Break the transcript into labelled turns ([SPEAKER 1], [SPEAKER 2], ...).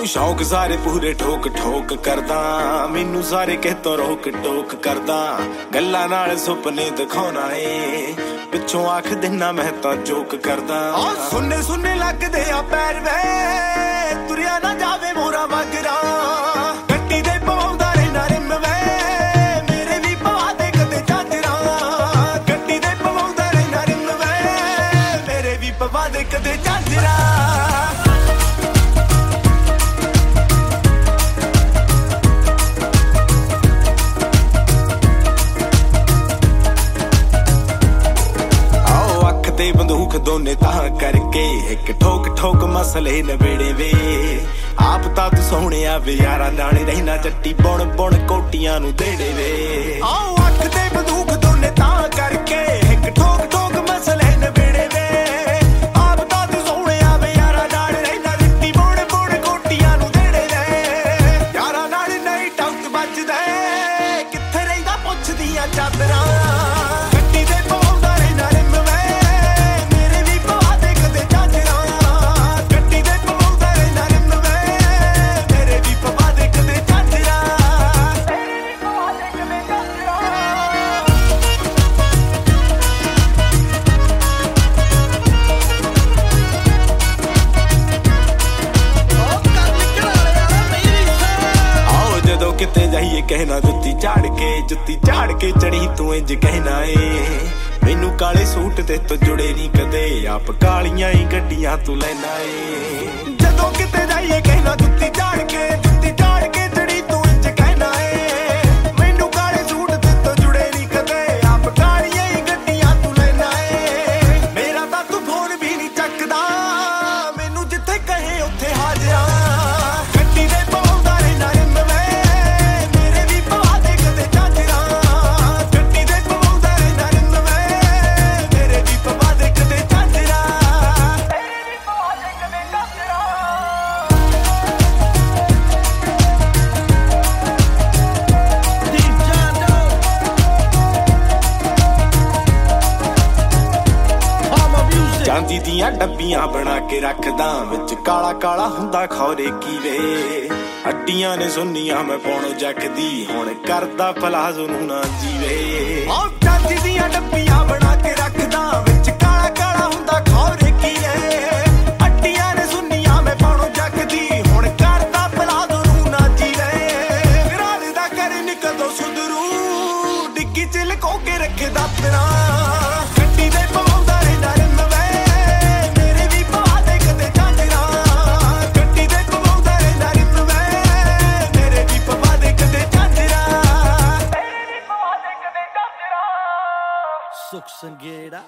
[SPEAKER 1] ਆਉ ਸ਼ੌਕ ਸਾਰੇ ਪੂਰੇ ਠੋਕ ਠੋਕ ਕਰਦਾ। ਮੈਨੂੰ ਸਾਰੇ ਕਹਿਤੋਂ ਰੋਕ ਟੋਕ ਕਰਦਾ। ਗੱਲਾਂ ਨਾਲ ਸੁਪਨੇ ਦਿਖਾਉਣਾ ਏ। ਪਿੱਛੋਂ ਆਖ ਦਿਨਾ ਮੈਂ ਤਾਂ ਜੋਕ ਕਰਦਾ। ਆ ਸੁਣਨੇ ਸੁਣਨੇ ਲੱਗਦੇ ਆ ਪੈਰ ਵੇ। ਤੁਰਿਆ ਨਾ ਜਾਵੇ ਤੇ ਦੋਨੇ ਤਾਂ ਕਰਕੇ ਇੱਕ ਠੋਕ ਠੋਕ ਮਸਲੇ ਨਵੇੜੇ ਵੇ। ਆਪ ਤਾਂ ਤੂੰ ਸੋਹਣਿਆ ਵੇ ਯਾਰਾਂ ਨਾਲ ਰਹਿਣਾ ਚੱਟੀ ਬੁਣ ਬੁਣ ਕੋਟੀਆਂ ਨੂੰ ਦੇੜੇ ਵੇ। ਆਓ ਅੱਖ ਤੇ ਬੰਦੂਕ ਕਿਤੇ ਜਾਈਏ ਕਹਿਣਾ ਜੁੱਤੀ ਝਾੜ ਕੇ, ਜੁੱਤੀ ਝਾੜ ਕੇ ਚੜੀ ਤੂੰ ਇੰਜ ਕਹਿਣਾ ਏ। ਮੈਨੂੰ ਕਾਲੇ ਸੂਟ ਤੇ ਤੋਂ ਜੁੜੇ ਨਹੀਂ ਕਦੇ, ਆਪ ਕਾਲੀਆਂ ਹੀ ਗੱਡੀਆਂ ਤੂੰ ਲੈਣਾ ਏ। ਚਾਂਦੀ ਦੀਆਂ ਡੱਬੀਆਂ ਬਣਾ ਕੇ ਰੱਖਦਾ, ਵਿੱਚ ਕਾਲਾ ਕਾਲਾ ਹੁੰਦਾ ਖੌਰੇ ਕੀ ਵੇ ਅੱਡੀਆਂ ਨੇ ਸੁੰਨੀਆਂ, ਮੈਂ ਪਾਉਣੋ ਜੱਕਦੀ, ਹੁਣ ਕਰਦਾ ਪਲਾਜ਼ੋ ਨੂੰ ਨਾ ਜੀਵੇ। ਆਹ ਚਾਂਦੀ ਦੀਆਂ ਡੱਬੀਆਂ ਬਣਾ ਕੇ ਰੱਖਦਾ, ਵਿੱਚ ਕਾਲਾ ਕਾਲਾ ਹੁੰਦਾ ਖੌਰੇ ਕੀ ਵੇ ਹੱਡੀਆਂ ਨੇ ਸੁੰਨੀਆਂ, ਮੈਂ ਪਾਉਣੋ ਜੱਕਦੀ, ਹੁਣ ਕਰਦਾ ਪਲਾਜ਼ੋ ਨੂੰ ਨਾ ਜੀਵੇ। ਰਾਜ ਦਾ ਕਰ ਨਿਕਲੋ ਸੁਧਰੂ, ਡਿੱਗੀ ਚ ਲਕੋ ਕੇ ਰੱਖਦਾ ਤੇਰਾ
[SPEAKER 2] Suksangera.